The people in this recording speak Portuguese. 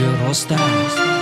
de Rosters